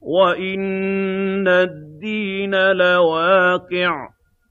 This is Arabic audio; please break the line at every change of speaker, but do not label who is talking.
وَإِنَّ الدِّينَ لَوَاقِعٌ